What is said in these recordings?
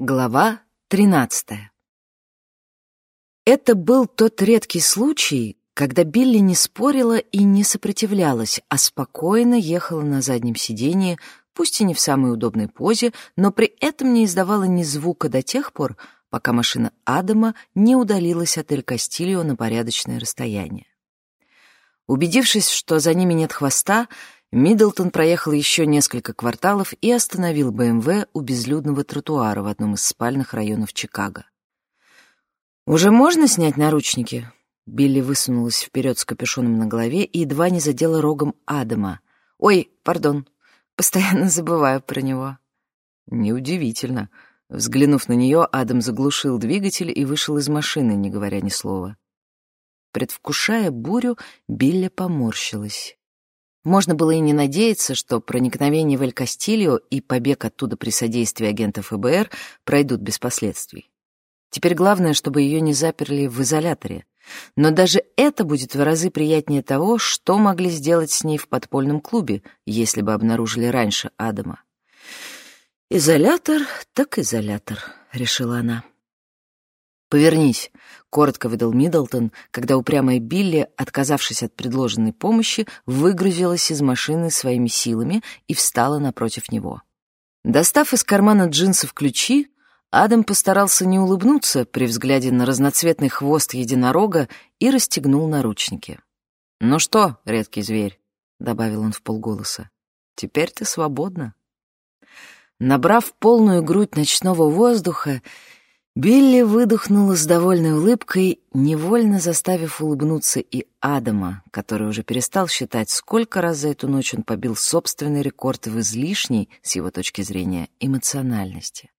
Глава 13 Это был тот редкий случай, когда Билли не спорила и не сопротивлялась, а спокойно ехала на заднем сиденье, пусть и не в самой удобной позе, но при этом не издавала ни звука до тех пор, пока машина Адама не удалилась от Эль Кастильо на порядочное расстояние. Убедившись, что за ними нет хвоста, Миддлтон проехал еще несколько кварталов и остановил БМВ у безлюдного тротуара в одном из спальных районов Чикаго. «Уже можно снять наручники?» Билли высунулась вперед с капюшоном на голове и едва не задела рогом Адама. «Ой, пардон, постоянно забываю про него». «Неудивительно». Взглянув на нее, Адам заглушил двигатель и вышел из машины, не говоря ни слова. Предвкушая бурю, Билли поморщилась. Можно было и не надеяться, что проникновение в Эль-Кастильо и побег оттуда при содействии агентов ФБР пройдут без последствий. Теперь главное, чтобы ее не заперли в изоляторе. Но даже это будет в разы приятнее того, что могли сделать с ней в подпольном клубе, если бы обнаружили раньше Адама. «Изолятор так изолятор», — решила она. «Повернись», — коротко выдал Миддлтон, когда упрямая Билли, отказавшись от предложенной помощи, выгрузилась из машины своими силами и встала напротив него. Достав из кармана джинсов ключи, Адам постарался не улыбнуться при взгляде на разноцветный хвост единорога и расстегнул наручники. «Ну что, редкий зверь», — добавил он вполголоса, — «теперь ты свободна». Набрав полную грудь ночного воздуха, Билли выдохнула с довольной улыбкой, невольно заставив улыбнуться и Адама, который уже перестал считать, сколько раз за эту ночь он побил собственный рекорд в излишней, с его точки зрения, эмоциональности.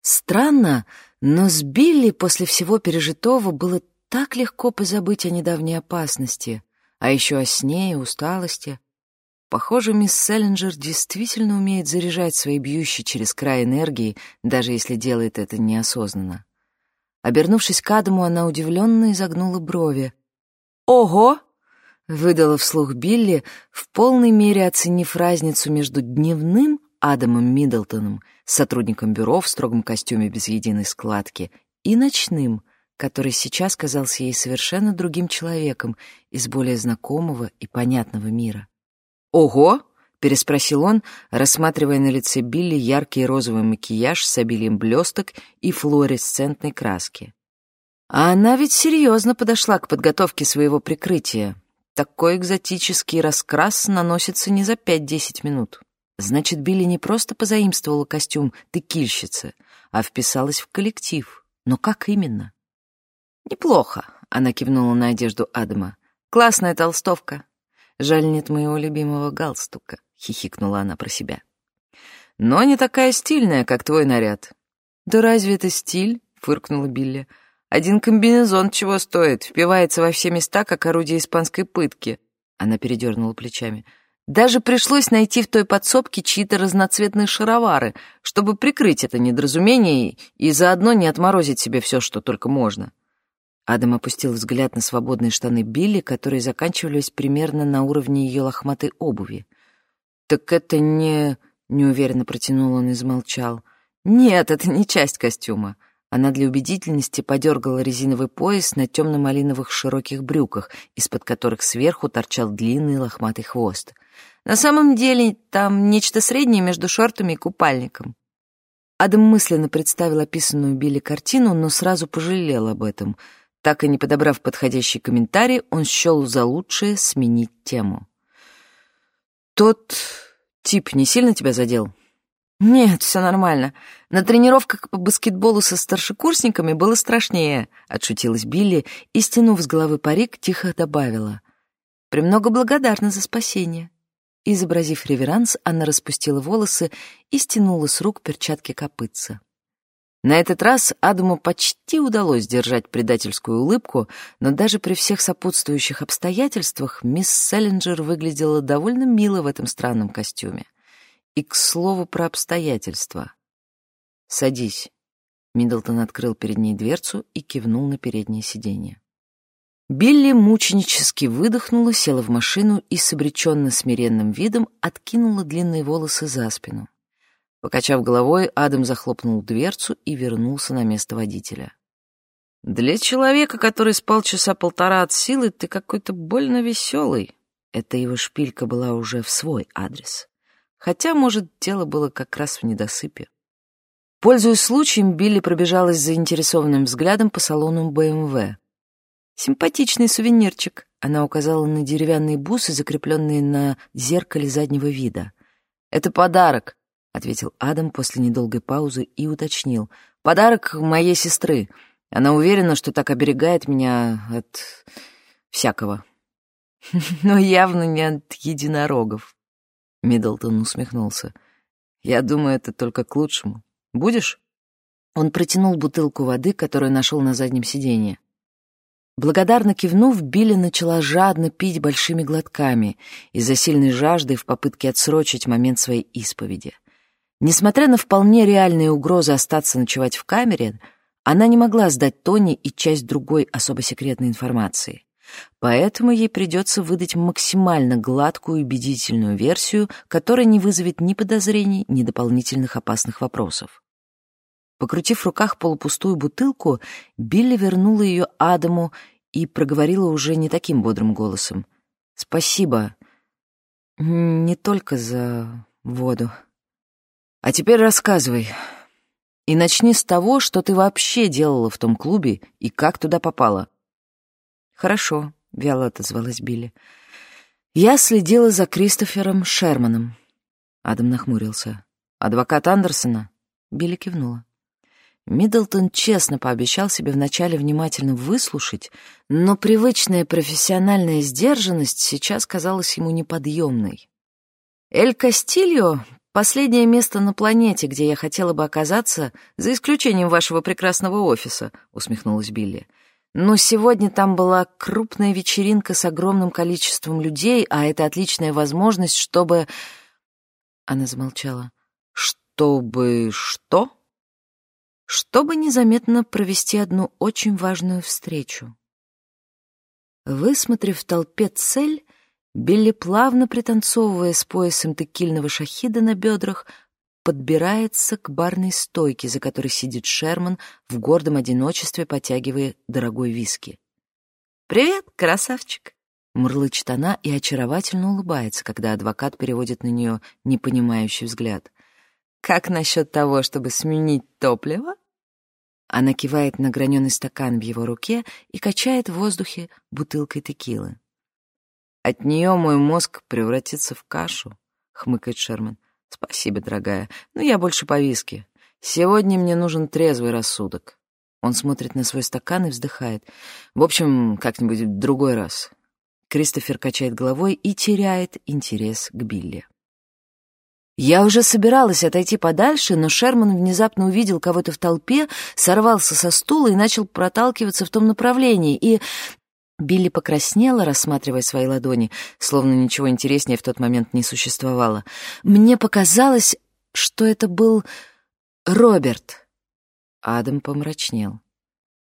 Странно, но с Билли после всего пережитого было так легко позабыть о недавней опасности, а еще о сне и усталости. Похоже, мисс Селлинджер действительно умеет заряжать свои бьющие через край энергии, даже если делает это неосознанно. Обернувшись к Адаму, она удивленно изогнула брови. «Ого!» — выдала вслух Билли, в полной мере оценив разницу между дневным Адамом Миддлтоном, сотрудником бюро в строгом костюме без единой складки, и ночным, который сейчас казался ей совершенно другим человеком из более знакомого и понятного мира. «Ого!» — переспросил он, рассматривая на лице Билли яркий розовый макияж с обилием блесток и флуоресцентной краски. А она ведь серьезно подошла к подготовке своего прикрытия. Такой экзотический раскрас наносится не за пять-десять минут. Значит, Билли не просто позаимствовала костюм текильщицы, а вписалась в коллектив. Но как именно? «Неплохо», — она кивнула на одежду Адама. «Классная толстовка. Жаль, нет моего любимого галстука», — хихикнула она про себя. «Но не такая стильная, как твой наряд». «Да разве это стиль?» — фыркнула Билли. «Один комбинезон чего стоит, впивается во все места, как орудие испанской пытки». Она передернула плечами. «Даже пришлось найти в той подсобке чьи-то разноцветные шаровары, чтобы прикрыть это недоразумение и заодно не отморозить себе все, что только можно». Адам опустил взгляд на свободные штаны Билли, которые заканчивались примерно на уровне ее лохматой обуви. «Так это не...» — неуверенно протянул он и замолчал. «Нет, это не часть костюма». Она для убедительности подергала резиновый пояс на темно-малиновых широких брюках, из-под которых сверху торчал длинный лохматый хвост. «На самом деле там нечто среднее между шортами и купальником». Адам мысленно представил описанную Билли картину, но сразу пожалел об этом — так и не подобрав подходящий комментарий, он счел за лучшее сменить тему. «Тот тип не сильно тебя задел?» «Нет, все нормально. На тренировках по баскетболу со старшекурсниками было страшнее», — отшутилась Билли и, стянув с головы парик, тихо добавила. «Премного благодарна за спасение». Изобразив реверанс, она распустила волосы и стянула с рук перчатки копытца. На этот раз Адаму почти удалось сдержать предательскую улыбку, но даже при всех сопутствующих обстоятельствах мисс Селлинджер выглядела довольно мило в этом странном костюме. И, к слову, про обстоятельства. «Садись». Миддлтон открыл перед ней дверцу и кивнул на переднее сиденье. Билли мученически выдохнула, села в машину и с обреченно смиренным видом откинула длинные волосы за спину. Покачав головой, Адам захлопнул дверцу и вернулся на место водителя. «Для человека, который спал часа полтора от силы, ты какой-то больно веселый». Эта его шпилька была уже в свой адрес. Хотя, может, дело было как раз в недосыпе. Пользуясь случаем, Билли пробежалась заинтересованным взглядом по салону БМВ. «Симпатичный сувенирчик», — она указала на деревянные бусы, закрепленные на зеркале заднего вида. «Это подарок», — ответил Адам после недолгой паузы и уточнил. «Подарок моей сестры. Она уверена, что так оберегает меня от всякого. Но явно не от единорогов». Миддлтон усмехнулся. «Я думаю, это только к лучшему. Будешь?» Он протянул бутылку воды, которую нашел на заднем сиденье. Благодарно кивнув, Билли начала жадно пить большими глотками из-за сильной жажды в попытке отсрочить момент своей исповеди — Несмотря на вполне реальные угрозы остаться ночевать в камере, она не могла сдать Тони и часть другой особо секретной информации. Поэтому ей придется выдать максимально гладкую и убедительную версию, которая не вызовет ни подозрений, ни дополнительных опасных вопросов. Покрутив в руках полупустую бутылку, Билли вернула ее Адаму и проговорила уже не таким бодрым голосом. «Спасибо. Не только за воду». А теперь рассказывай. И начни с того, что ты вообще делала в том клубе и как туда попала. Хорошо, вяло отозвалась Билли. Я следила за Кристофером Шерманом. Адам нахмурился. Адвокат Андерсона? Билли кивнула. Миддлтон честно пообещал себе вначале внимательно выслушать, но привычная профессиональная сдержанность сейчас казалась ему неподъемной. Эль Кастильо Последнее место на планете, где я хотела бы оказаться, за исключением вашего прекрасного офиса», — усмехнулась Билли. «Но сегодня там была крупная вечеринка с огромным количеством людей, а это отличная возможность, чтобы...» Она замолчала. «Чтобы что?» «Чтобы незаметно провести одну очень важную встречу». Высмотрев в толпе цель, Билли, плавно пританцовывая с поясом текильного шахида на бедрах, подбирается к барной стойке, за которой сидит Шерман в гордом одиночестве, потягивая дорогой виски. «Привет, красавчик!» — мурлычет она и очаровательно улыбается, когда адвокат переводит на нее непонимающий взгляд. «Как насчет того, чтобы сменить топливо?» Она кивает на граненый стакан в его руке и качает в воздухе бутылкой текилы. От нее мой мозг превратится в кашу, хмыкает Шерман. Спасибо, дорогая, но я больше по виски. Сегодня мне нужен трезвый рассудок. Он смотрит на свой стакан и вздыхает. В общем, как-нибудь в другой раз. Кристофер качает головой и теряет интерес к Билли. Я уже собиралась отойти подальше, но Шерман внезапно увидел кого-то в толпе, сорвался со стула и начал проталкиваться в том направлении. И Билли покраснела, рассматривая свои ладони, словно ничего интереснее в тот момент не существовало. Мне показалось, что это был Роберт. Адам помрачнел.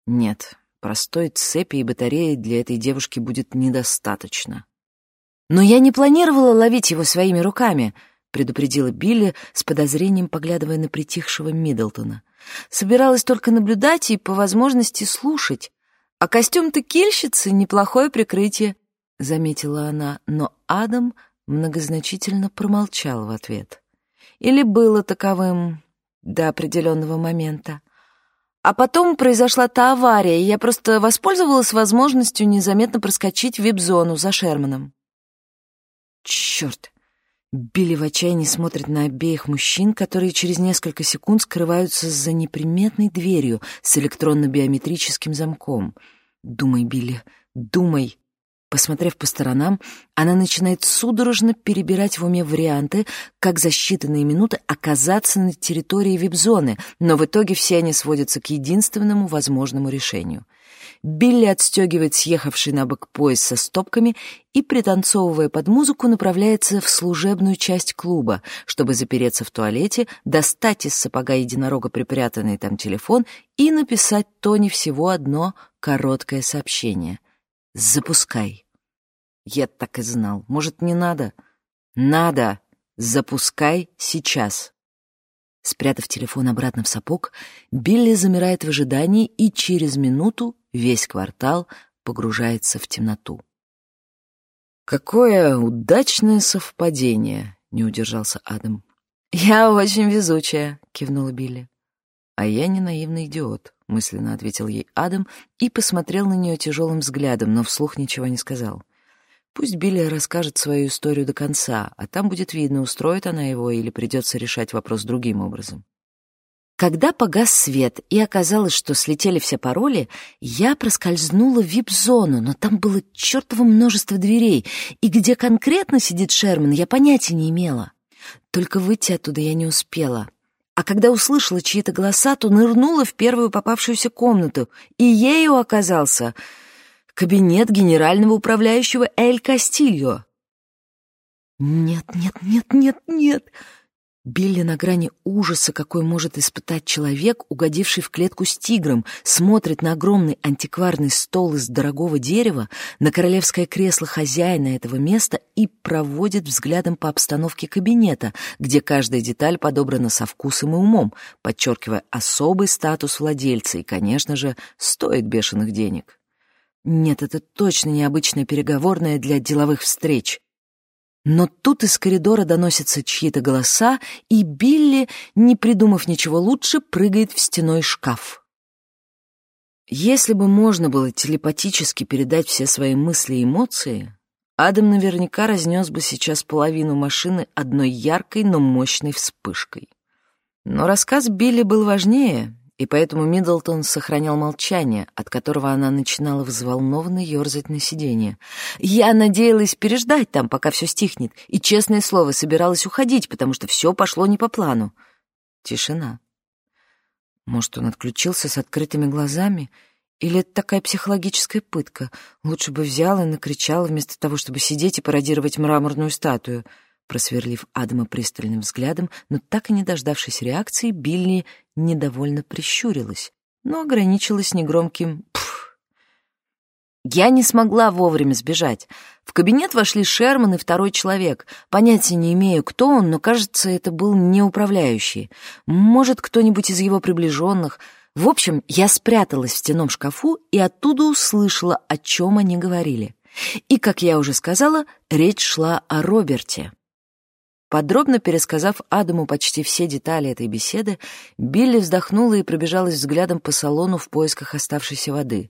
Нет, простой цепи и батареи для этой девушки будет недостаточно. Но я не планировала ловить его своими руками, предупредила Билли с подозрением, поглядывая на притихшего Миддлтона. Собиралась только наблюдать и, по возможности, слушать. «А костюм текильщицы — неплохое прикрытие», — заметила она, но Адам многозначительно промолчал в ответ. Или было таковым до определенного момента. А потом произошла та авария, и я просто воспользовалась возможностью незаметно проскочить в вип-зону за Шерманом. Черт! Билли в отчаянии смотрит на обеих мужчин, которые через несколько секунд скрываются за неприметной дверью с электронно-биометрическим замком — Думай, Билли, думай. Посмотрев по сторонам, она начинает судорожно перебирать в уме варианты, как за считанные минуты оказаться на территории вип-зоны, но в итоге все они сводятся к единственному возможному решению. Билли отстегивает съехавший на бок пояс со стопками и, пританцовывая под музыку, направляется в служебную часть клуба, чтобы запереться в туалете, достать из сапога единорога припрятанный там телефон и написать Тони всего одно короткое сообщение. «Запускай». Я так и знал. Может, не надо? Надо. Запускай сейчас. Спрятав телефон обратно в сапог, Билли замирает в ожидании, и через минуту весь квартал погружается в темноту. «Какое удачное совпадение!» — не удержался Адам. «Я очень везучая», — кивнула Билли. «А я не наивный идиот», — мысленно ответил ей Адам и посмотрел на нее тяжелым взглядом, но вслух ничего не сказал. Пусть Билли расскажет свою историю до конца, а там будет видно, устроит она его или придется решать вопрос другим образом. Когда погас свет и оказалось, что слетели все пароли, я проскользнула в вип-зону, но там было чертово множество дверей, и где конкретно сидит Шерман, я понятия не имела. Только выйти оттуда я не успела. А когда услышала чьи-то голоса, то нырнула в первую попавшуюся комнату, и ею оказался кабинет генерального управляющего Эль Кастильо. «Нет, нет, нет, нет, нет!» Билли на грани ужаса, какой может испытать человек, угодивший в клетку с тигром, смотрит на огромный антикварный стол из дорогого дерева, на королевское кресло хозяина этого места и проводит взглядом по обстановке кабинета, где каждая деталь подобрана со вкусом и умом, подчеркивая особый статус владельца и, конечно же, стоит бешеных денег. Нет, это точно необычная переговорная для деловых встреч. Но тут из коридора доносятся чьи-то голоса, и Билли, не придумав ничего лучше, прыгает в стеной шкаф. Если бы можно было телепатически передать все свои мысли и эмоции, Адам наверняка разнес бы сейчас половину машины одной яркой, но мощной вспышкой. Но рассказ Билли был важнее, и поэтому Миддлтон сохранял молчание, от которого она начинала взволнованно ерзать на сиденье. Я надеялась переждать там, пока все стихнет, и, честное слово, собиралась уходить, потому что все пошло не по плану. Тишина. Может, он отключился с открытыми глазами? Или это такая психологическая пытка? Лучше бы взял и накричал, вместо того, чтобы сидеть и пародировать мраморную статую — Просверлив Адама пристальным взглядом, но так и не дождавшись реакции, Билли недовольно прищурилась, но ограничилась негромким «пф». Я не смогла вовремя сбежать. В кабинет вошли Шерман и второй человек. Понятия не имею, кто он, но, кажется, это был не управляющий. Может, кто-нибудь из его приближенных. В общем, я спряталась в стенном шкафу и оттуда услышала, о чем они говорили. И, как я уже сказала, речь шла о Роберте. Подробно пересказав Адаму почти все детали этой беседы, Билли вздохнула и пробежалась взглядом по салону в поисках оставшейся воды.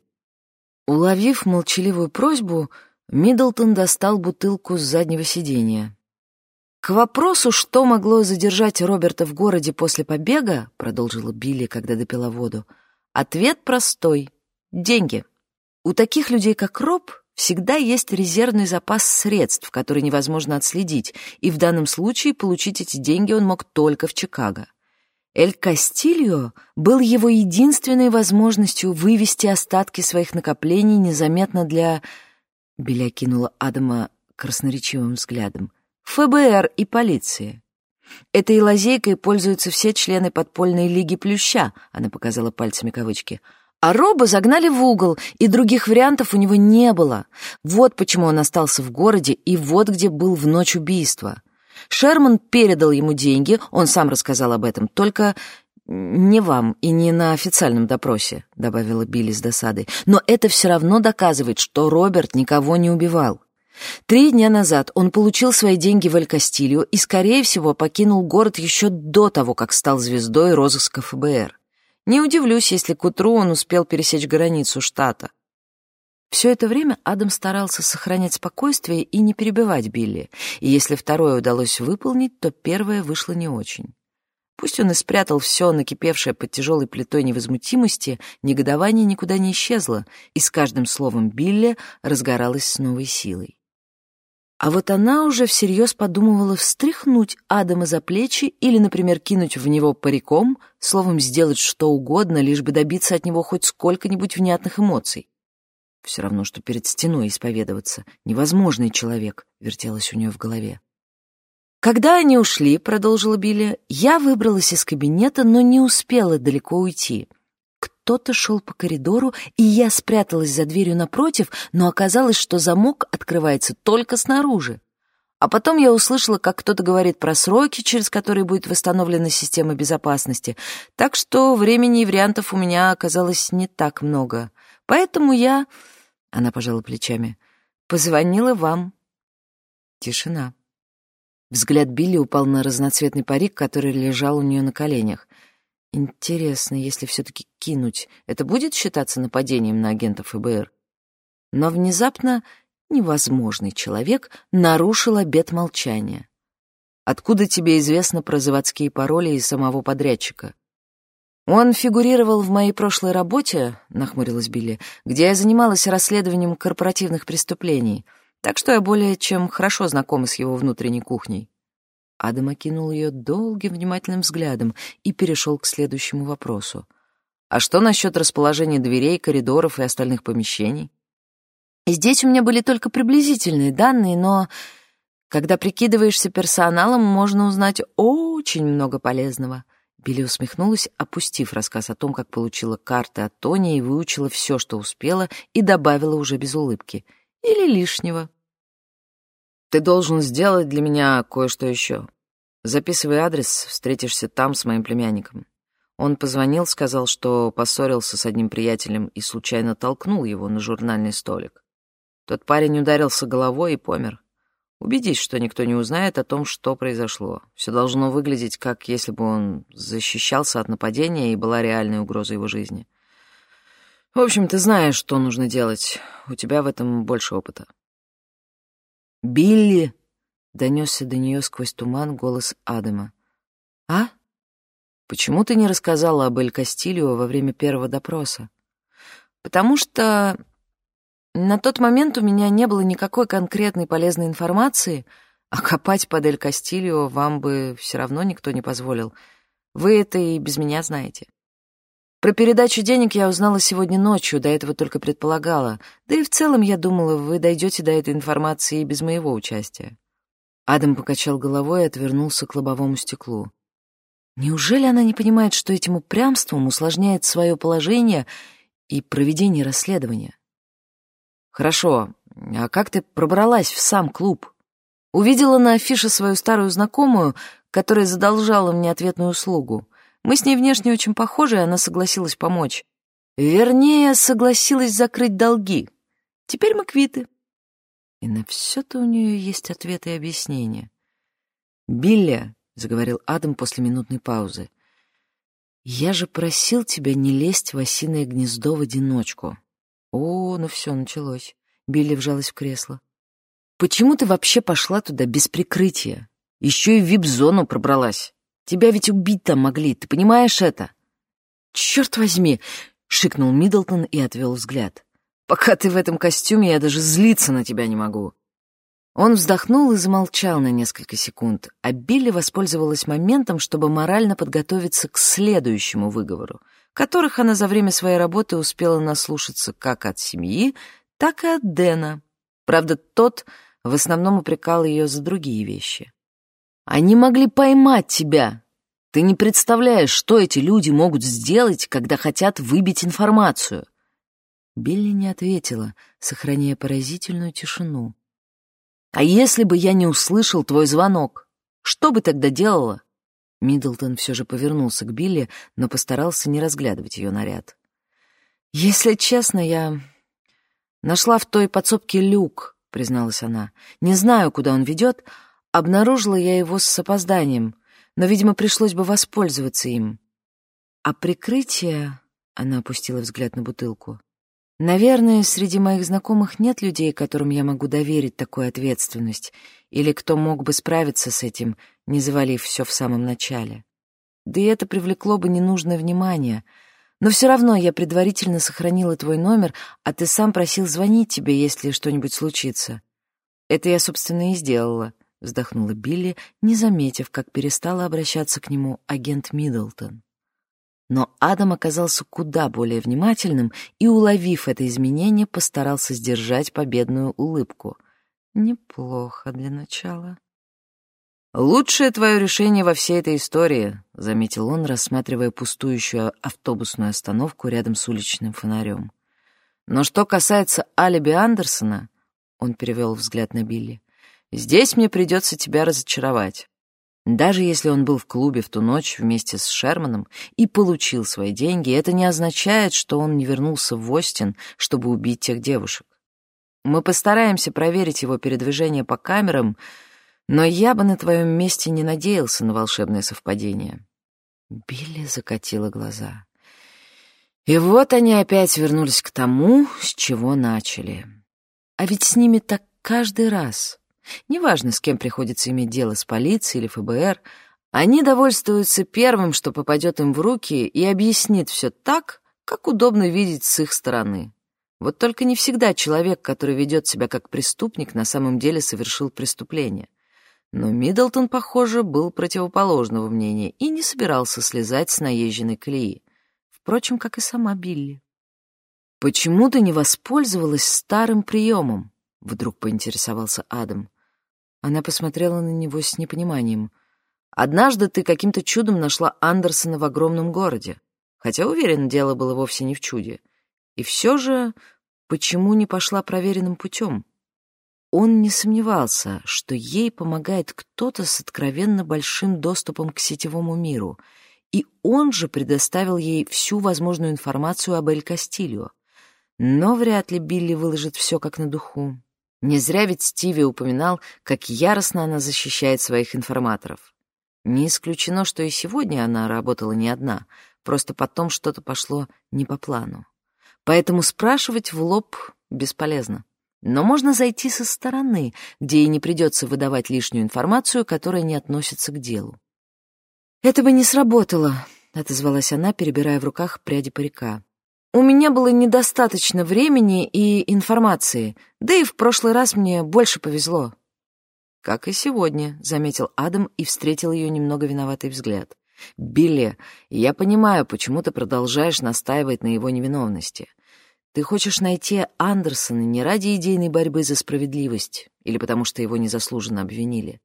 Уловив молчаливую просьбу, Миддлтон достал бутылку с заднего сиденья. «К вопросу, что могло задержать Роберта в городе после побега», — продолжила Билли, когда допила воду, — «ответ простой — деньги. У таких людей, как Роб, Всегда есть резервный запас средств, который невозможно отследить, и в данном случае получить эти деньги он мог только в Чикаго. Эль Кастильо был его единственной возможностью вывести остатки своих накоплений незаметно для... Беля кинула Адама красноречивым взглядом. ФБР и полиции. Этой лазейкой пользуются все члены подпольной лиги Плюща, она показала пальцами кавычки — а Роба загнали в угол, и других вариантов у него не было. Вот почему он остался в городе, и вот где был в ночь убийства. Шерман передал ему деньги, он сам рассказал об этом, только не вам и не на официальном допросе», — добавила Билли с досадой. «Но это все равно доказывает, что Роберт никого не убивал. Три дня назад он получил свои деньги в Эль-Кастилью и, скорее всего, покинул город еще до того, как стал звездой розыска ФБР. Не удивлюсь, если к утру он успел пересечь границу штата. Все это время Адам старался сохранять спокойствие и не перебивать Билли, и если второе удалось выполнить, то первое вышло не очень. Пусть он и спрятал все, накипевшее под тяжелой плитой невозмутимости, негодование никуда не исчезло, и с каждым словом Билли разгоралось с новой силой. А вот она уже всерьез подумывала встряхнуть Адама за плечи или, например, кинуть в него париком, словом, сделать что угодно, лишь бы добиться от него хоть сколько-нибудь внятных эмоций. Все равно, что перед стеной исповедоваться. Невозможный человек, вертелось у нее в голове. «Когда они ушли», — продолжила Билли, — «я выбралась из кабинета, но не успела далеко уйти. Кто-то шел по коридору, и я спряталась за дверью напротив, но оказалось, что замок открывается только снаружи. А потом я услышала, как кто-то говорит про сроки, через которые будет восстановлена система безопасности. Так что времени и вариантов у меня оказалось не так много. Поэтому я... Она пожала плечами. Позвонила вам. Тишина. Взгляд Билли упал на разноцветный парик, который лежал у нее на коленях. Интересно, если все-таки кинуть, это будет считаться нападением на агентов ФБР? Но внезапно невозможный человек нарушил обет молчания. Откуда тебе известно про заводские пароли и самого подрядчика? Он фигурировал в моей прошлой работе, нахмурилась Билли, где я занималась расследованием корпоративных преступлений, так что я более чем хорошо знакома с его внутренней кухней. Адам окинул ее долгим внимательным взглядом и перешел к следующему вопросу. «А что насчет расположения дверей, коридоров и остальных помещений?» Здесь у меня были только приблизительные данные, но когда прикидываешься персоналом, можно узнать очень много полезного. Билли усмехнулась, опустив рассказ о том, как получила карты от Тони и выучила все, что успела, и добавила уже без улыбки. Или лишнего. «Ты должен сделать для меня кое-что еще. Записывай адрес, встретишься там с моим племянником». Он позвонил, сказал, что поссорился с одним приятелем и случайно толкнул его на журнальный столик. Тот парень ударился головой и помер. Убедись, что никто не узнает о том, что произошло. Все должно выглядеть, как если бы он защищался от нападения и была реальной угроза его жизни. В общем, ты знаешь, что нужно делать. У тебя в этом больше опыта. «Билли!» — донесся до нее сквозь туман голос Адама. «А? Почему ты не рассказала об Эль Кастильо во время первого допроса?» «Потому что на тот момент у меня не было никакой конкретной полезной информации, а копать под Эль Кастильо вам бы все равно никто не позволил. Вы это и без меня знаете. Про передачу денег я узнала сегодня ночью, до этого только предполагала. Да и в целом, я думала, вы дойдете до этой информации и без моего участия. Адам покачал головой и отвернулся к лобовому стеклу. Неужели она не понимает, что этим упрямством усложняет свое положение и проведение расследования? «Хорошо, а как ты пробралась в сам клуб?» Увидела на афише свою старую знакомую, которая задолжала мне ответную услугу. Мы с ней внешне очень похожи, и она согласилась помочь. Вернее, согласилась закрыть долги. Теперь мы квиты. И на все-то у нее есть ответы и объяснения. «Билли», — заговорил Адам после минутной паузы, — «я же просил тебя не лезть в осиное гнездо в одиночку. О, ну все, началось. Билли вжалась в кресло. Почему ты вообще пошла туда без прикрытия? Еще и в вип-зону пробралась. Тебя ведь убить там могли, ты понимаешь это? Черт возьми, шикнул Миддлтон и отвел взгляд. Пока ты в этом костюме, я даже злиться на тебя не могу. Он вздохнул и замолчал на несколько секунд, а Билли воспользовалась моментом, чтобы морально подготовиться к следующему выговору — которых она за время своей работы успела наслушаться как от семьи, так и от Дэна. Правда, тот в основном упрекал ее за другие вещи. «Они могли поймать тебя. Ты не представляешь, что эти люди могут сделать, когда хотят выбить информацию». Билли не ответила, сохраняя поразительную тишину. «А если бы я не услышал твой звонок, что бы тогда делала?» Миддлтон все же повернулся к Билли, но постарался не разглядывать ее наряд. «Если честно, я нашла в той подсобке люк», — призналась она. «Не знаю, куда он ведет. Обнаружила я его с опозданием, но, видимо, пришлось бы воспользоваться им. А прикрытие...» — она опустила взгляд на бутылку. Наверное, среди моих знакомых нет людей, которым я могу доверить такую ответственность, или кто мог бы справиться с этим, не завалив все в самом начале. Да и это привлекло бы ненужное внимание. Но все равно я предварительно сохранила твой номер, а ты сам просил звонить тебе, если что-нибудь случится. Это я, собственно, и сделала, — вздохнула Билли, не заметив, как перестала обращаться к нему агент Миддлтон. Но Адам оказался куда более внимательным и, уловив это изменение, постарался сдержать победную улыбку. «Неплохо для начала». «Лучшее твое решение во всей этой истории», — заметил он, рассматривая пустующую автобусную остановку рядом с уличным фонарем. «Но что касается алиби Андерсона», — он перевел взгляд на Билли, Здесь мне придется тебя разочаровать. Даже если он был в клубе в ту ночь вместе с Шерманом и получил свои деньги, это не означает, что он не вернулся в Остин, чтобы убить тех девушек. Мы постараемся проверить его передвижение по камерам, но я бы на твоем месте не надеялся на волшебное совпадение. Билли закатила глаза. И вот они опять вернулись к тому, с чего начали. А ведь с ними так каждый раз. Неважно, с кем приходится иметь дело, с полицией или ФБР, они довольствуются первым, что попадет им в руки, и объяснит все так, как удобно видеть с их стороны. Вот только не всегда человек, который ведет себя как преступник, на самом деле совершил преступление. Но Миддлтон, похоже, был противоположного мнения и не собирался слезать с наезженной колеи. Впрочем, как и сама Билли. «Почему ты не воспользовалась старым приемом?» — вдруг поинтересовался Адам. Она посмотрела на него с непониманием. «Однажды ты каким-то чудом нашла Андерсона в огромном городе. Хотя, уверен, дело было вовсе не в чуде. И все же, почему не пошла проверенным путем?» Он не сомневался, что ей помогает кто-то с откровенно большим доступом к сетевому миру, и он же предоставил ей всю возможную информацию об Эль Кастильо. Но вряд ли Билли выложит все как на духу. Не зря ведь Стиви упоминал, как яростно она защищает своих информаторов. Не исключено, что и сегодня она работала не одна, просто потом что-то пошло не по плану. Поэтому спрашивать в лоб бесполезно. Но можно зайти со стороны, где ей не придется выдавать лишнюю информацию, которая не относится к делу. «Это бы не сработало», — отозвалась она, перебирая в руках пряди парика. У меня было недостаточно времени и информации, да и в прошлый раз мне больше повезло. «Как и сегодня», — заметил Адам и встретил ее немного виноватый взгляд. «Билли, я понимаю, почему ты продолжаешь настаивать на его невиновности. Ты хочешь найти Андерсона не ради идейной борьбы за справедливость или потому что его незаслуженно обвинили.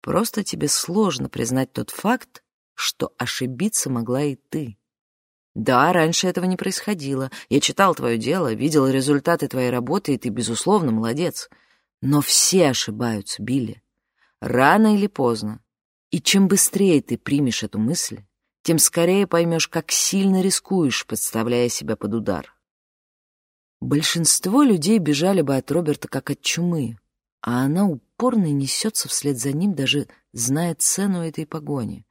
Просто тебе сложно признать тот факт, что ошибиться могла и ты». Да, раньше этого не происходило. Я читал твое дело, видел результаты твоей работы, и ты, безусловно, молодец. Но все ошибаются, Билли. Рано или поздно. И чем быстрее ты примешь эту мысль, тем скорее поймешь, как сильно рискуешь, подставляя себя под удар. Большинство людей бежали бы от Роберта как от чумы, а она упорно несется вслед за ним, даже зная цену этой погони.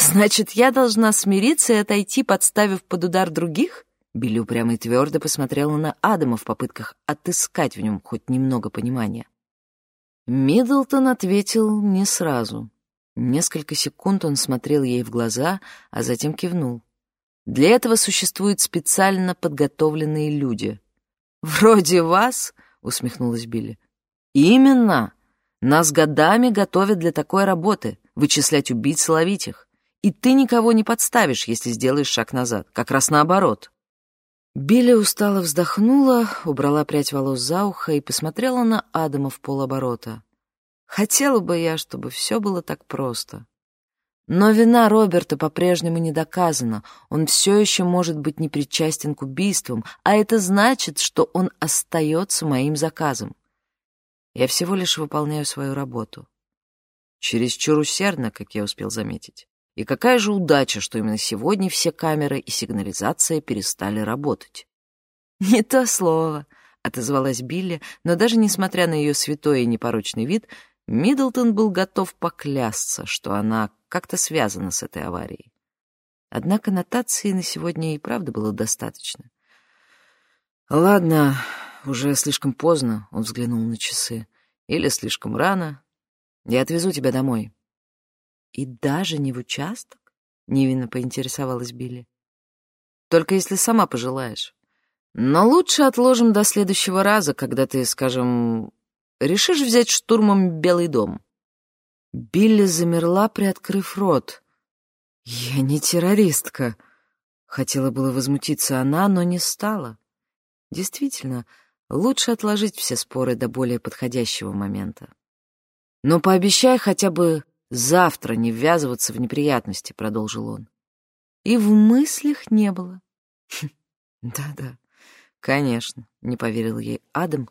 Значит, я должна смириться и отойти, подставив под удар других? Билли упрямо и твердо посмотрела на Адама в попытках отыскать в нем хоть немного понимания. Миддлтон ответил не сразу. Несколько секунд он смотрел ей в глаза, а затем кивнул. Для этого существуют специально подготовленные люди. «Вроде вас?» — усмехнулась Билли. «Именно! Нас годами готовят для такой работы — вычислять убийц и ловить их. И ты никого не подставишь, если сделаешь шаг назад. Как раз наоборот. Билли устало вздохнула, убрала прядь волос за ухо и посмотрела на Адама в полоборота. Хотела бы я, чтобы все было так просто. Но вина Роберта по-прежнему не доказана. Он все еще может быть непричастен к убийствам, а это значит, что он остается моим заказом. Я всего лишь выполняю свою работу. Чересчур усердно, как я успел заметить. И какая же удача, что именно сегодня все камеры и сигнализация перестали работать. «Не то слово», — отозвалась Билли, но даже несмотря на ее святой и непорочный вид, Миддлтон был готов поклясться, что она как-то связана с этой аварией. Однако нотации на сегодня и правда было достаточно. «Ладно, уже слишком поздно», — он взглянул на часы. «Или слишком рано. Я отвезу тебя домой». «И даже не в участок?» — невинно поинтересовалась Билли. «Только если сама пожелаешь. Но лучше отложим до следующего раза, когда ты, скажем, решишь взять штурмом Белый дом». Билли замерла, приоткрыв рот. «Я не террористка», — хотела было возмутиться она, но не стала. Действительно, лучше отложить все споры до более подходящего момента. Но пообещай хотя бы завтра не ввязываться в неприятности», — продолжил он. И в мыслях не было. «Да-да, конечно», — не поверил ей Адам,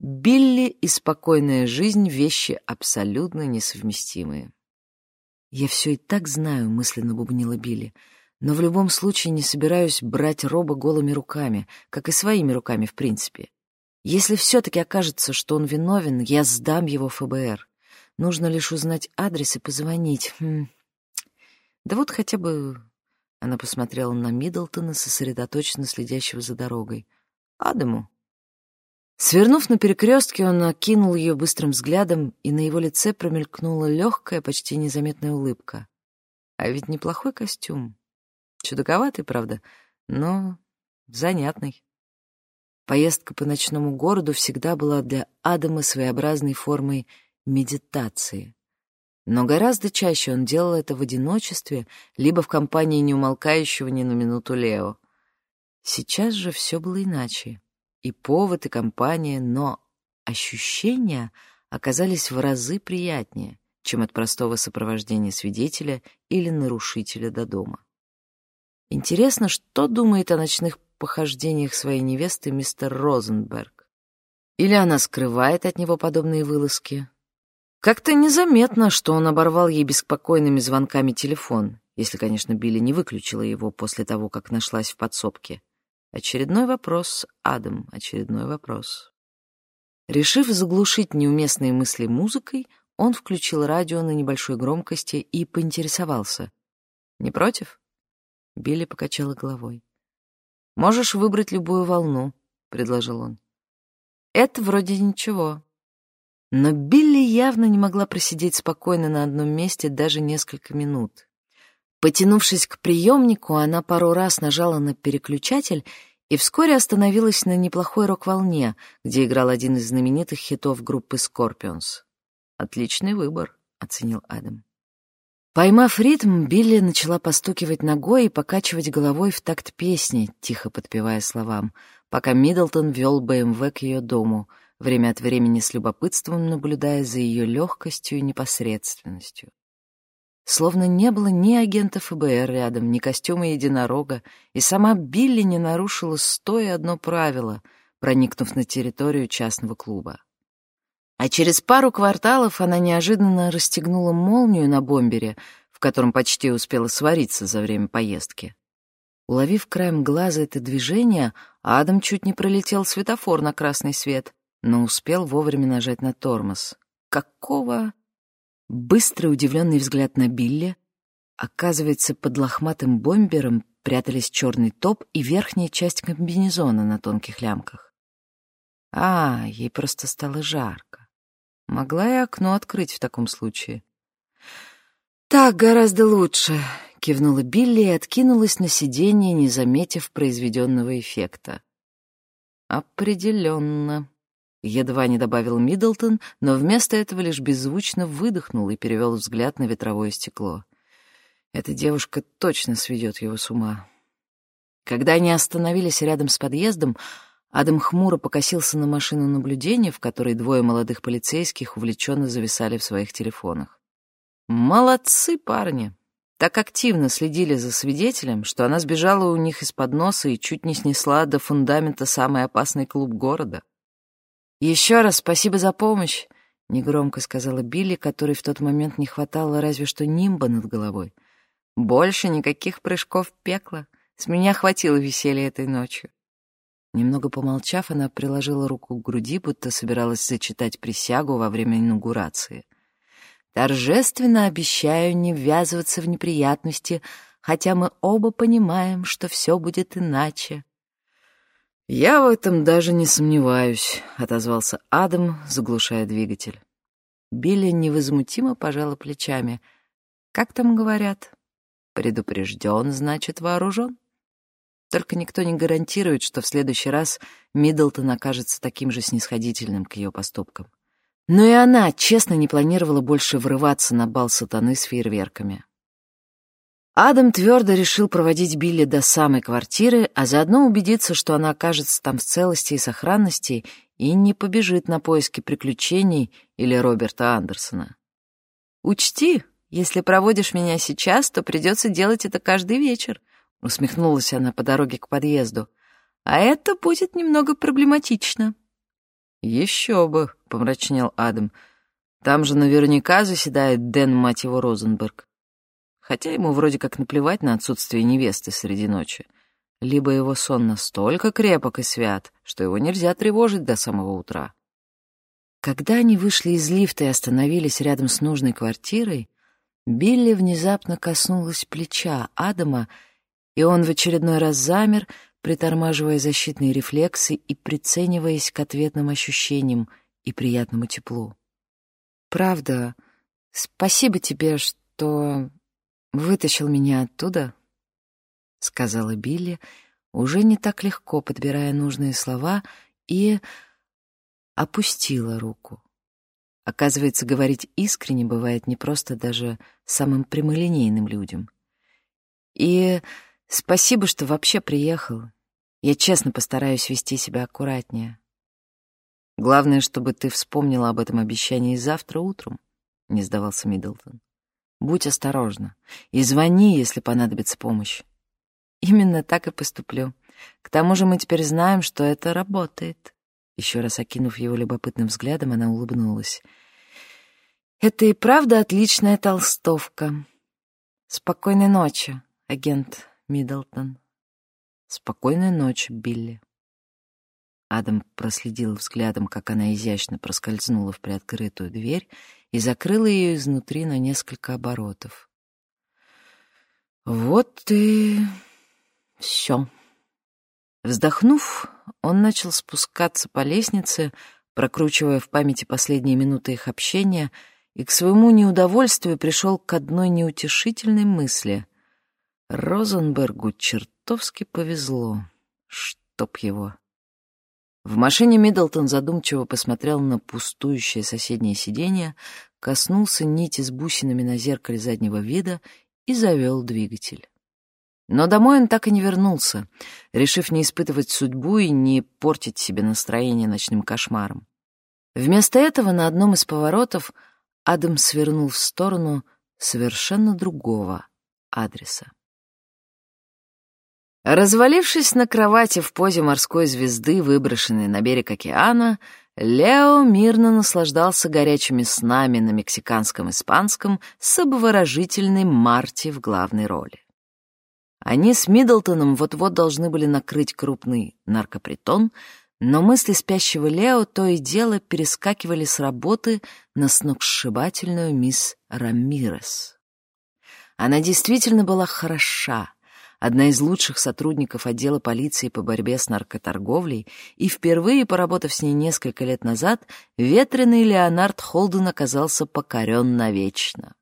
Билли и спокойная жизнь — вещи абсолютно несовместимые. «Я все и так знаю», — мысленно бубнила Билли, «но в любом случае не собираюсь брать Роба голыми руками, как и своими руками, в принципе. Если все-таки окажется, что он виновен, я сдам его ФБР. Нужно лишь узнать адрес и позвонить. Хм. Да вот хотя бы...» Она посмотрела на Миддлтона, сосредоточенно следящего за дорогой. «Адаму». Свернув на перекрестке, он окинул ее быстрым взглядом, и на его лице промелькнула легкая, почти незаметная улыбка. А ведь неплохой костюм. Чудаковатый, правда, но занятный. Поездка по ночному городу всегда была для Адама своеобразной формой медитации. Но гораздо чаще он делал это в одиночестве, либо в компании неумолкающего ни на минуту Лео. Сейчас же все было иначе и повод, и компания, но ощущения оказались в разы приятнее, чем от простого сопровождения свидетеля или нарушителя до дома. Интересно, что думает о ночных похождениях своей невесты мистер Розенберг? Или она скрывает от него подобные вылазки? Как-то незаметно, что он оборвал ей беспокойными звонками телефон, если, конечно, Билли не выключила его после того, как нашлась в подсобке. Очередной вопрос, Адам, очередной вопрос. Решив заглушить неуместные мысли музыкой, он включил радио на небольшой громкости и поинтересовался. «Не против?» Билли покачала головой. «Можешь выбрать любую волну», — предложил он. «Это вроде ничего». Но Билли явно не могла просидеть спокойно на одном месте даже несколько минут. Потянувшись к приемнику, она пару раз нажала на переключатель и вскоре остановилась на неплохой рок-волне, где играл один из знаменитых хитов группы Scorpions. «Отличный выбор», — оценил Адам. Поймав ритм, Билли начала постукивать ногой и покачивать головой в такт песни, тихо подпевая словам, пока Миддлтон вел БМВ к ее дому, время от времени с любопытством наблюдая за ее легкостью и непосредственностью. Словно не было ни агента ФБР рядом, ни костюма единорога, и сама Билли не нарушила стоя одно правило, проникнув на территорию частного клуба. А через пару кварталов она неожиданно расстегнула молнию на бомбере, в котором почти успела свариться за время поездки. Уловив краем глаза это движение, Адам чуть не пролетел светофор на красный свет, но успел вовремя нажать на тормоз. Какого... Быстрый удивленный взгляд на Билли. Оказывается, под лохматым бомбером прятались черный топ и верхняя часть комбинезона на тонких лямках. А, ей просто стало жарко. Могла и окно открыть в таком случае. «Так гораздо лучше», — кивнула Билли и откинулась на сиденье, не заметив произведенного эффекта. «Определенно», Едва не добавил Миддлтон, но вместо этого лишь беззвучно выдохнул и перевел взгляд на ветровое стекло. Эта девушка точно сведет его с ума. Когда они остановились рядом с подъездом, Адам хмуро покосился на машину наблюдения, в которой двое молодых полицейских увлеченно зависали в своих телефонах. «Молодцы, парни!» Так активно следили за свидетелем, что она сбежала у них из-под носа и чуть не снесла до фундамента самый опасный клуб города. «Еще раз спасибо за помощь», — негромко сказала Билли, которой в тот момент не хватало разве что нимба над головой. «Больше никаких прыжков пекла. С меня хватило веселья этой ночью». Немного помолчав, она приложила руку к груди, будто собиралась зачитать присягу во время инаугурации. «Торжественно обещаю не ввязываться в неприятности, хотя мы оба понимаем, что все будет иначе. «Я в этом даже не сомневаюсь», — отозвался Адам, заглушая двигатель. Билли невозмутимо пожала плечами. «Как там говорят? Предупрежден, значит вооружен?» Только никто не гарантирует, что в следующий раз Миддлтон окажется таким же снисходительным к ее поступкам. Но и она честно не планировала больше врываться на бал сатаны с фейерверками. Адам твердо решил проводить Билли до самой квартиры, а заодно убедиться, что она окажется там в целости и сохранности и не побежит на поиски приключений или Роберта Андерсона. «Учти, если проводишь меня сейчас, то придется делать это каждый вечер», — усмехнулась она по дороге к подъезду. «А это будет немного проблематично». «Еще бы», — помрачнел Адам. «Там же наверняка заседает Дэн, мать его, Розенберг. Хотя ему вроде как наплевать на отсутствие невесты среди ночи. Либо его сон настолько крепок и свят, что его нельзя тревожить до самого утра». Когда они вышли из лифта и остановились рядом с нужной квартирой, Билли внезапно коснулась плеча Адама, и он в очередной раз замер, притормаживая защитные рефлексы и прицениваясь к ответным ощущениям и приятному теплу. «Правда, спасибо тебе, что вытащил меня оттуда», — сказала Билли, уже не так легко подбирая нужные слова, и опустила руку. Оказывается, говорить искренне бывает не просто даже самым прямолинейным людям. И спасибо, что вообще приехал. Я честно постараюсь вести себя аккуратнее. Главное, чтобы ты вспомнила об этом обещании завтра утром, — не сдавался Миддлтон. Будь осторожна и звони, если понадобится помощь. Именно так и поступлю. К тому же мы теперь знаем, что это работает. Еще раз окинув его любопытным взглядом, она улыбнулась. «Это и правда отличная толстовка. Спокойной ночи, агент Миддлтон». «Спокойной ночи, Билли». Адам проследил взглядом, как она изящно проскользнула в приоткрытую дверь и закрыла ее изнутри на несколько оборотов. «Вот и все». Вздохнув, он начал спускаться по лестнице, прокручивая в памяти последние минуты их общения, и к своему неудовольствию пришел к одной неутешительной мысли. Розенбергу чертовски повезло. Чтоб его. В машине Миддлтон задумчиво посмотрел на пустующее соседнее сиденье, коснулся нити с бусинами на зеркале заднего вида и завел двигатель. Но домой он так и не вернулся, решив не испытывать судьбу и не портить себе настроение ночным кошмаром. Вместо этого на одном из поворотов Адам свернул в сторону совершенно другого адреса. Развалившись на кровати в позе морской звезды, выброшенной на берег океана, Лео мирно наслаждался горячими снами на мексиканском-испанском с обворожительной Марти в главной роли. Они с Миддлтоном вот-вот должны были накрыть крупный наркопритон, но мысли спящего Лео то и дело перескакивали с работы на сногсшибательную мисс Рамирес. Она действительно была хороша, одна из лучших сотрудников отдела полиции по борьбе с наркоторговлей, и впервые, поработав с ней несколько лет назад, ветреный Леонард Холден оказался покорен навечно.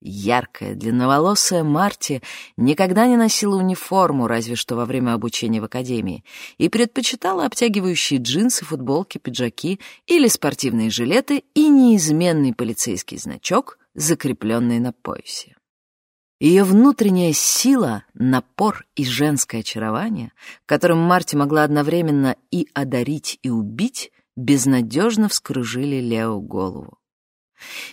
Яркая, длинноволосая Марти никогда не носила униформу, разве что во время обучения в академии, и предпочитала обтягивающие джинсы, футболки, пиджаки или спортивные жилеты и неизменный полицейский значок, закрепленный на поясе. Ее внутренняя сила, напор и женское очарование, которым Марти могла одновременно и одарить, и убить, безнадежно вскружили Лео голову.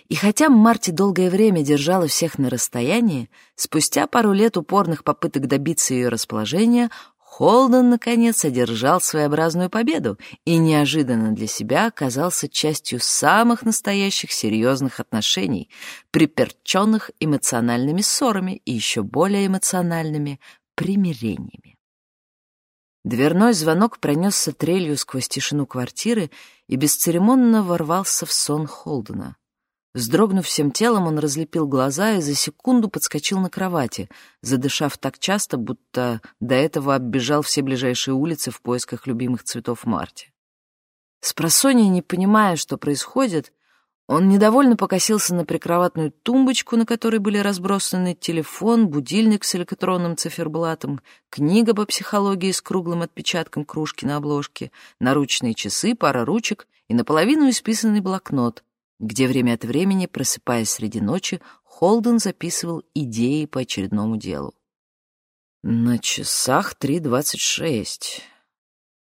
И хотя Марти долгое время держала всех на расстоянии, спустя пару лет упорных попыток добиться ее расположения, Холден, наконец, одержал своеобразную победу и неожиданно для себя оказался частью самых настоящих серьезных отношений, приперченных эмоциональными ссорами и еще более эмоциональными примирениями. Дверной звонок пронесся трелью сквозь тишину квартиры и бесцеремонно ворвался в сон Холдена. Вздрогнув всем телом, он разлепил глаза и за секунду подскочил на кровати, задышав так часто, будто до этого оббежал все ближайшие улицы в поисках любимых цветов Марти. Спросонья, не понимая, что происходит, он недовольно покосился на прикроватную тумбочку, на которой были разбросаны телефон, будильник с электронным циферблатом, книга по психологии с круглым отпечатком кружки на обложке, наручные часы, пара ручек и наполовину исписанный блокнот, где время от времени, просыпаясь среди ночи, Холден записывал идеи по очередному делу. На часах три двадцать шесть.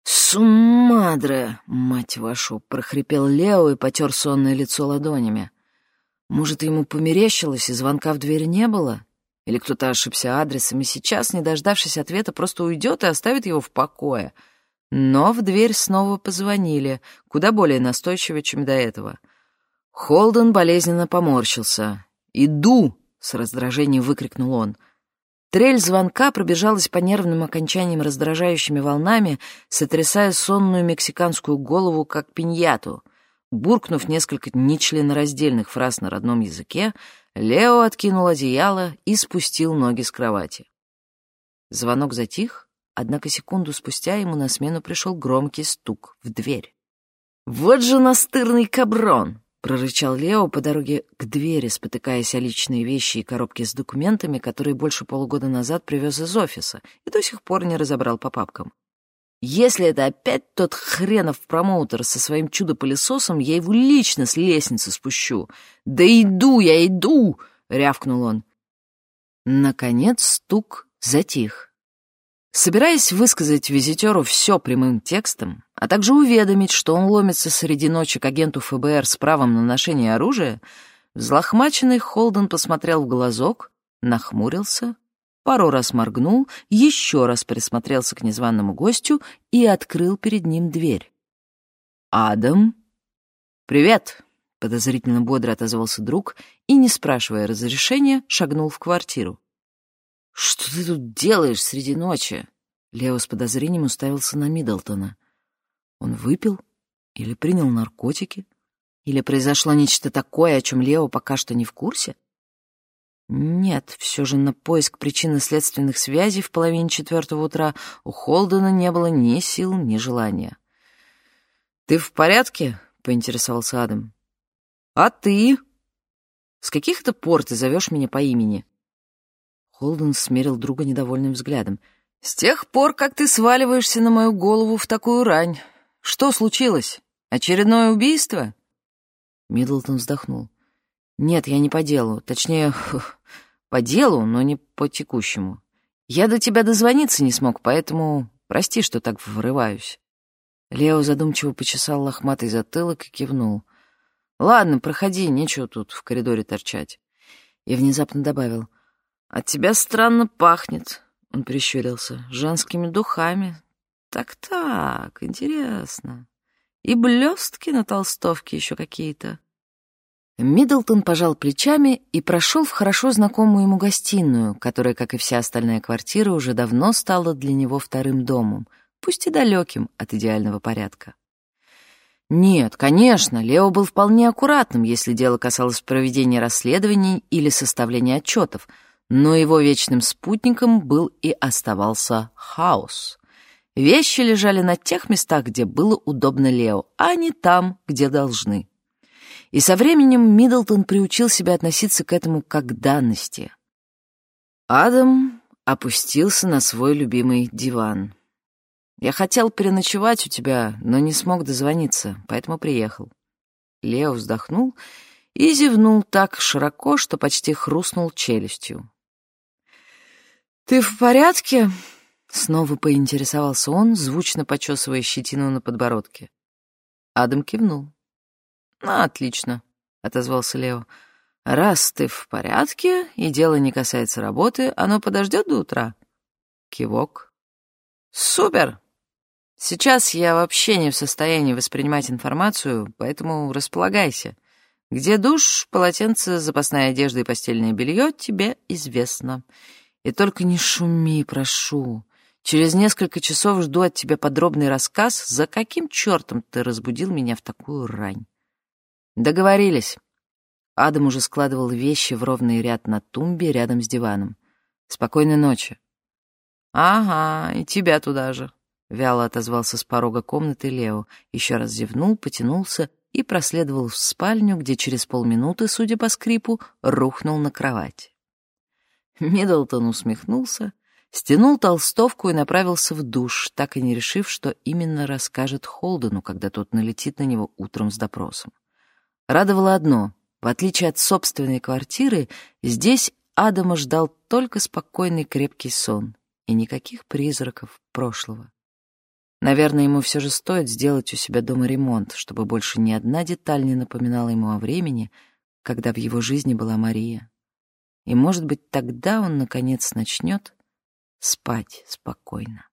«Суммадре, мать вашу!» — прохрипел Лео и потер сонное лицо ладонями. Может, ему померещилось, и звонка в дверь не было? Или кто-то ошибся адресом, и сейчас, не дождавшись ответа, просто уйдет и оставит его в покое? Но в дверь снова позвонили, куда более настойчиво, чем до этого. Холден болезненно поморщился. «Иду!» — с раздражением выкрикнул он. Трель звонка пробежалась по нервным окончаниям раздражающими волнами, сотрясая сонную мексиканскую голову, как пиньяту. Буркнув несколько нечленораздельных фраз на родном языке, Лео откинул одеяло и спустил ноги с кровати. Звонок затих, однако секунду спустя ему на смену пришел громкий стук в дверь. «Вот же настырный каброн!» — прорычал Лео по дороге к двери, спотыкаясь о личные вещи и коробки с документами, которые больше полугода назад привез из офиса и до сих пор не разобрал по папкам. «Если это опять тот хренов промоутер со своим чудо-пылесосом, я его лично с лестницы спущу. Да иду я, иду!» — рявкнул он. Наконец стук затих. Собираясь высказать визитеру все прямым текстом, а также уведомить, что он ломится среди ночи к агенту ФБР с правом на ношение оружия, взлохмаченный Холден посмотрел в глазок, нахмурился, пару раз моргнул, еще раз присмотрелся к незваному гостю и открыл перед ним дверь. «Адам?» «Привет!» — подозрительно бодро отозвался друг и, не спрашивая разрешения, шагнул в квартиру. «Что ты тут делаешь среди ночи?» Лео с подозрением уставился на Миддлтона. Он выпил или принял наркотики? Или произошло нечто такое, о чем Лео пока что не в курсе? Нет, все же на поиск причинно-следственных связей в половине четвертого утра у Холдена не было ни сил, ни желания. «Ты в порядке?» — поинтересовался Адам. «А ты? С каких это пор ты зовешь меня по имени?» Холден смерил друга недовольным взглядом. «С тех пор, как ты сваливаешься на мою голову в такую рань. Что случилось? Очередное убийство?» Миддлтон вздохнул. «Нет, я не по делу. Точнее, по делу, но не по текущему. Я до тебя дозвониться не смог, поэтому прости, что так врываюсь». Лео задумчиво почесал лохматый затылок и кивнул. «Ладно, проходи, нечего тут в коридоре торчать». И внезапно добавил — «От тебя странно пахнет», — он прищурился, — «женскими духами. Так-так, интересно. И блестки на толстовке еще какие-то». Миддлтон пожал плечами и прошел в хорошо знакомую ему гостиную, которая, как и вся остальная квартира, уже давно стала для него вторым домом, пусть и далеким от идеального порядка. Нет, конечно, Лео был вполне аккуратным, если дело касалось проведения расследований или составления отчетов — но его вечным спутником был и оставался хаос. Вещи лежали на тех местах, где было удобно Лео, а не там, где должны. И со временем Миддлтон приучил себя относиться к этому как к данности. Адам опустился на свой любимый диван. «Я хотел переночевать у тебя, но не смог дозвониться, поэтому приехал». Лео вздохнул и зевнул так широко, что почти хрустнул челюстью. «Ты в порядке?» — снова поинтересовался он, звучно почесывая щетину на подбородке. Адам кивнул. «Ну, отлично», — отозвался Лео. «Раз ты в порядке, и дело не касается работы, оно подождет до утра?» Кивок. «Супер! Сейчас я вообще не в состоянии воспринимать информацию, поэтому располагайся. Где душ, полотенце, запасная одежда и постельное белье, тебе известно. И только не шуми, прошу. Через несколько часов жду от тебя подробный рассказ, за каким чертом ты разбудил меня в такую рань. Договорились. Адам уже складывал вещи в ровный ряд на тумбе рядом с диваном. Спокойной ночи. Ага, и тебя туда же. Вяло отозвался с порога комнаты Лео, еще раз зевнул, потянулся и проследовал в спальню, где через полминуты, судя по скрипу, рухнул на кровать. Миддлтон усмехнулся, стянул толстовку и направился в душ, так и не решив, что именно расскажет Холдену, когда тот налетит на него утром с допросом. Радовало одно — в отличие от собственной квартиры, здесь Адама ждал только спокойный крепкий сон и никаких призраков прошлого. Наверное, ему все же стоит сделать у себя дома ремонт, чтобы больше ни одна деталь не напоминала ему о времени, когда в его жизни была Мария. И, может быть, тогда он, наконец, начнет спать спокойно.